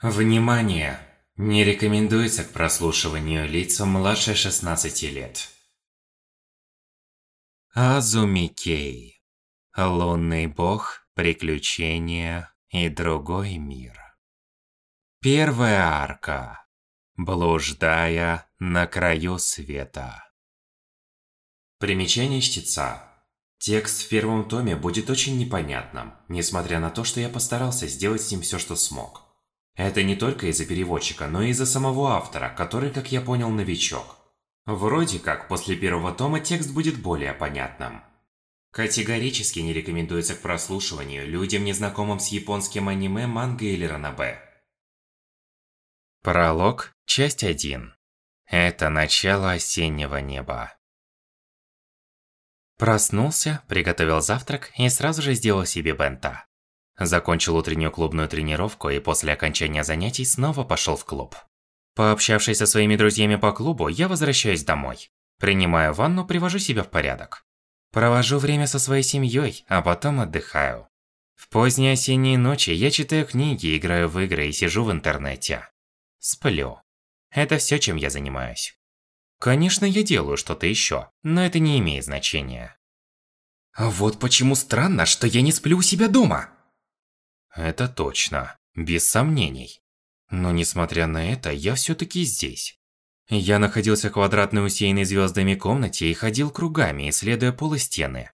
Внимание! Не рекомендуется к прослушиванию лицам младше 16 лет. Азумикей. Лунный бог, приключения и другой мир. Первая арка. Блуждая на краю света. Примечание чтеца. Текст в первом томе будет очень непонятным, несмотря на то, что я постарался сделать с ним все, что смог. Это не только из-за переводчика, но и из-за самого автора, который, как я понял, новичок. Вроде как, после первого тома текст будет более понятным. Категорически не рекомендуется к прослушиванию людям, незнакомым с японским аниме, манго или ранобэ. Пролог, часть 1. Это начало осеннего неба. Проснулся, приготовил завтрак и сразу же сделал себе бента. Закончил утреннюю клубную тренировку и после окончания занятий снова пошел в клуб. Пообщавшись со своими друзьями по клубу, я возвращаюсь домой. Принимаю ванну, привожу себя в порядок. Провожу время со своей семьей, а потом отдыхаю. В поздние осенние ночи я читаю книги, играю в игры и сижу в интернете. Сплю. Это все, чем я занимаюсь. Конечно, я делаю что-то еще, но это не имеет значения. Вот почему странно, что я не сплю у себя дома. Это точно, без сомнений. Но несмотря на это, я все-таки здесь. Я находился в квадратной усеянной звездами комнате и ходил кругами, исследуя пол и стены.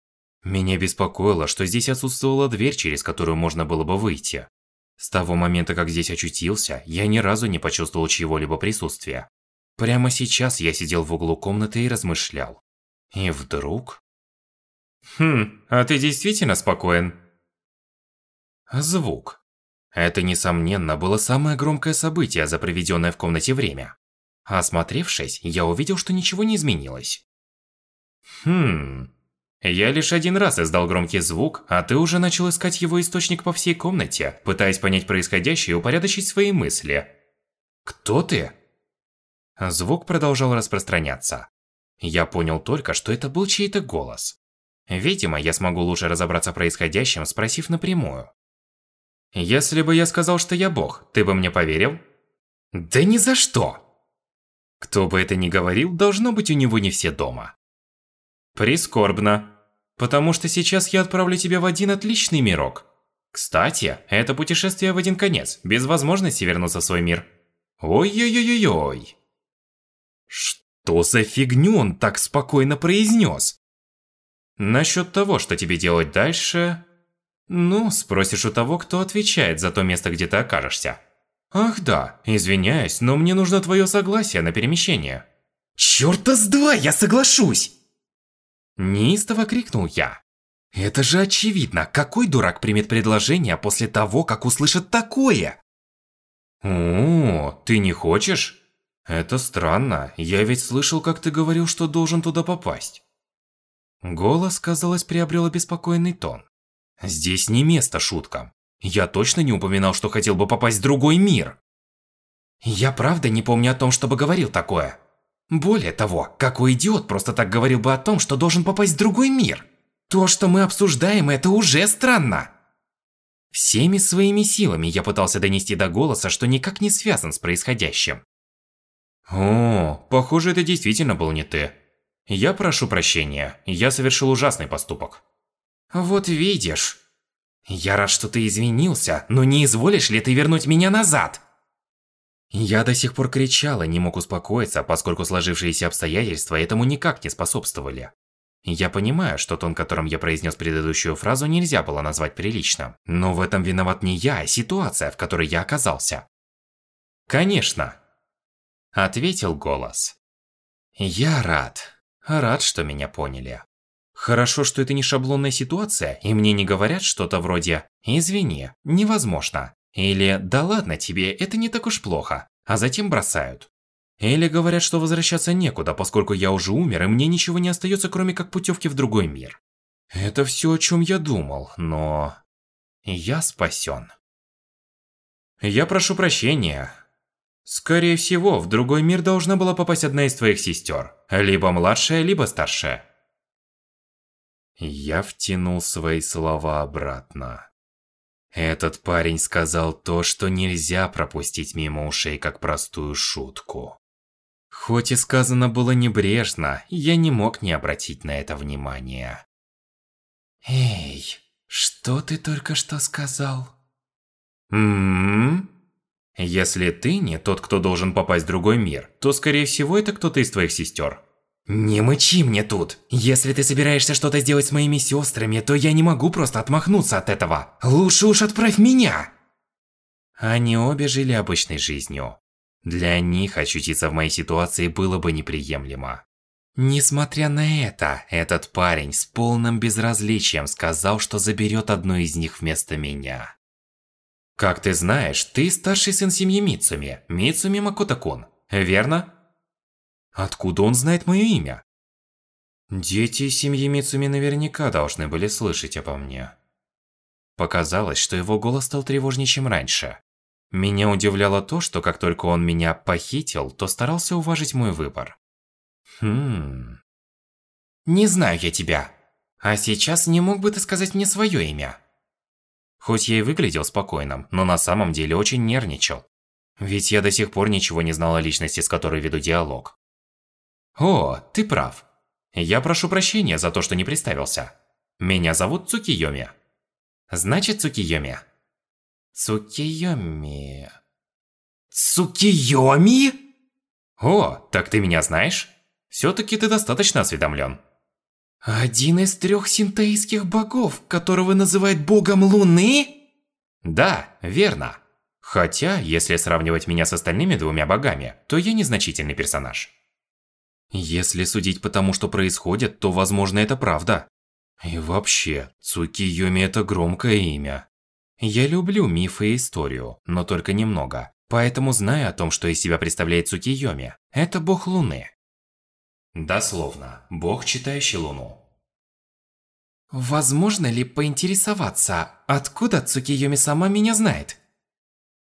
Меня беспокоило, что здесь отсутствовала дверь, через которую можно было бы выйти. С того момента, как здесь очутился, я ни разу не почувствовал чьего-либо присутствия. Прямо сейчас я сидел в углу комнаты и размышлял. И вдруг... Хм, а ты действительно спокоен? Звук. Это, несомненно, было самое громкое событие за проведенное в комнате время. Осмотревшись, я увидел, что ничего не изменилось. Хм... Я лишь один раз издал громкий звук, а ты уже начал искать его источник по всей комнате, пытаясь понять происходящее и упорядочить свои мысли. Кто ты? Звук продолжал распространяться. Я понял только, что это был чей-то голос. Видимо, я смогу лучше разобраться в происходящем, спросив напрямую. Если бы я сказал, что я бог, ты бы мне поверил? Да ни за что! Кто бы это ни говорил, должно быть у него не все дома. Прискорбно. Потому что сейчас я отправлю тебя в один отличный мирок. Кстати, это путешествие в один конец, без возможности вернуться в свой мир. Ой-ой-ой-ой-ой. Что за фигню он так спокойно произнес? Насчет того, что тебе делать дальше... Ну, спросишь у того, кто отвечает за то место, где ты окажешься. Ах да, извиняюсь, но мне нужно твое согласие на перемещение. Чёрта с два, я соглашусь! Неистово крикнул я. Это же очевидно, какой дурак примет предложение после того, как услышит такое? О, ты не хочешь? Это странно, я ведь слышал, как ты говорил, что должен туда попасть. Голос, казалось, приобрел обеспокоенный тон. Здесь не место шуткам. Я точно не упоминал, что хотел бы попасть в другой мир. Я правда не помню о том, чтобы говорил такое. Более того, какой идиот просто так говорил бы о том, что должен попасть в другой мир? То, что мы обсуждаем, это уже странно. Всеми своими силами я пытался донести до голоса, что никак не связан с происходящим. О, похоже, это действительно был не ты. Я прошу прощения, я совершил ужасный поступок. Вот видишь. Я рад, что ты извинился, но не изволишь ли ты вернуть меня назад? Я до сих пор кричал и не мог успокоиться, поскольку сложившиеся обстоятельства этому никак не способствовали. Я понимаю, что тон, которым я произнес предыдущую фразу, нельзя было назвать приличным. Но в этом виноват не я, а ситуация, в которой я оказался. Конечно, Ответил голос. Я рад. Рад, что меня поняли. Хорошо, что это не шаблонная ситуация, и мне не говорят что-то вроде «Извини, невозможно». Или «Да ладно тебе, это не так уж плохо», а затем бросают. Или говорят, что возвращаться некуда, поскольку я уже умер, и мне ничего не остается, кроме как путевки в другой мир. Это все, о чем я думал, но... Я спасен. Я прошу прощения, Скорее всего, в другой мир должна была попасть одна из твоих сестер. Либо младшая, либо старшая. Я втянул свои слова обратно. Этот парень сказал то, что нельзя пропустить мимо ушей как простую шутку. Хоть и сказано было небрежно, я не мог не обратить на это внимания. Эй, что ты только что сказал? Ммм? Если ты не тот, кто должен попасть в другой мир, то скорее всего это кто-то из твоих сестер. Не мычи мне тут. Если ты собираешься что-то сделать с моими сестрами, то я не могу просто отмахнуться от этого. Лучше уж отправь меня. Они обе жили обычной жизнью. Для них очутиться в моей ситуации было бы неприемлемо. Несмотря на это, этот парень с полным безразличием сказал, что заберет одну из них вместо меня. Как ты знаешь, ты старший сын семьи Мицуми, Мицуми Макото-кун, верно? Откуда он знает мое имя? Дети семьи Мицуми наверняка должны были слышать обо мне. Показалось, что его голос стал тревожнее, чем раньше. Меня удивляло то, что как только он меня похитил, то старался уважить мой выбор. Хм... Не знаю я тебя. А сейчас не мог бы ты сказать мне свое имя? Хоть я и выглядел спокойным, но на самом деле очень нервничал. Ведь я до сих пор ничего не знал о личности, с которой веду диалог. О, ты прав. Я прошу прощения за то, что не представился. Меня зовут Цукиёми. Значит, Цукиёми. Цукиёми... Цукиёми? О, так ты меня знаешь? Всё-таки ты достаточно осведомлен. Один из трех синтоистских богов, которого называют богом Луны? Да, верно. Хотя, если сравнивать меня с остальными двумя богами, то я незначительный персонаж. Если судить по тому, что происходит, то, возможно, это правда. И вообще, Цукиюми – это громкое имя. Я люблю мифы и историю, но только немного. Поэтому знаю о том, что из себя представляет Цукиюми. Это бог Луны. Дословно, бог, читающий Луну. Возможно ли поинтересоваться, откуда Цукиюми сама меня знает?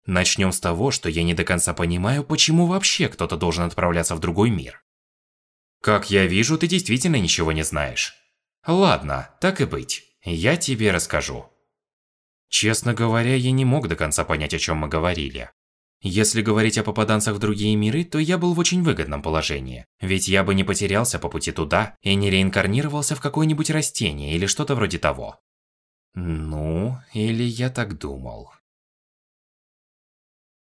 Начнем с того, что я не до конца понимаю, почему вообще кто-то должен отправляться в другой мир. Как я вижу, ты действительно ничего не знаешь. Ладно, так и быть. Я тебе расскажу. Честно говоря, я не мог до конца понять, о чем мы говорили. Если говорить о попаданцах в другие миры, то я был в очень выгодном положении. Ведь я бы не потерялся по пути туда и не реинкарнировался в какое-нибудь растение или что-то вроде того. Ну, или я так думал.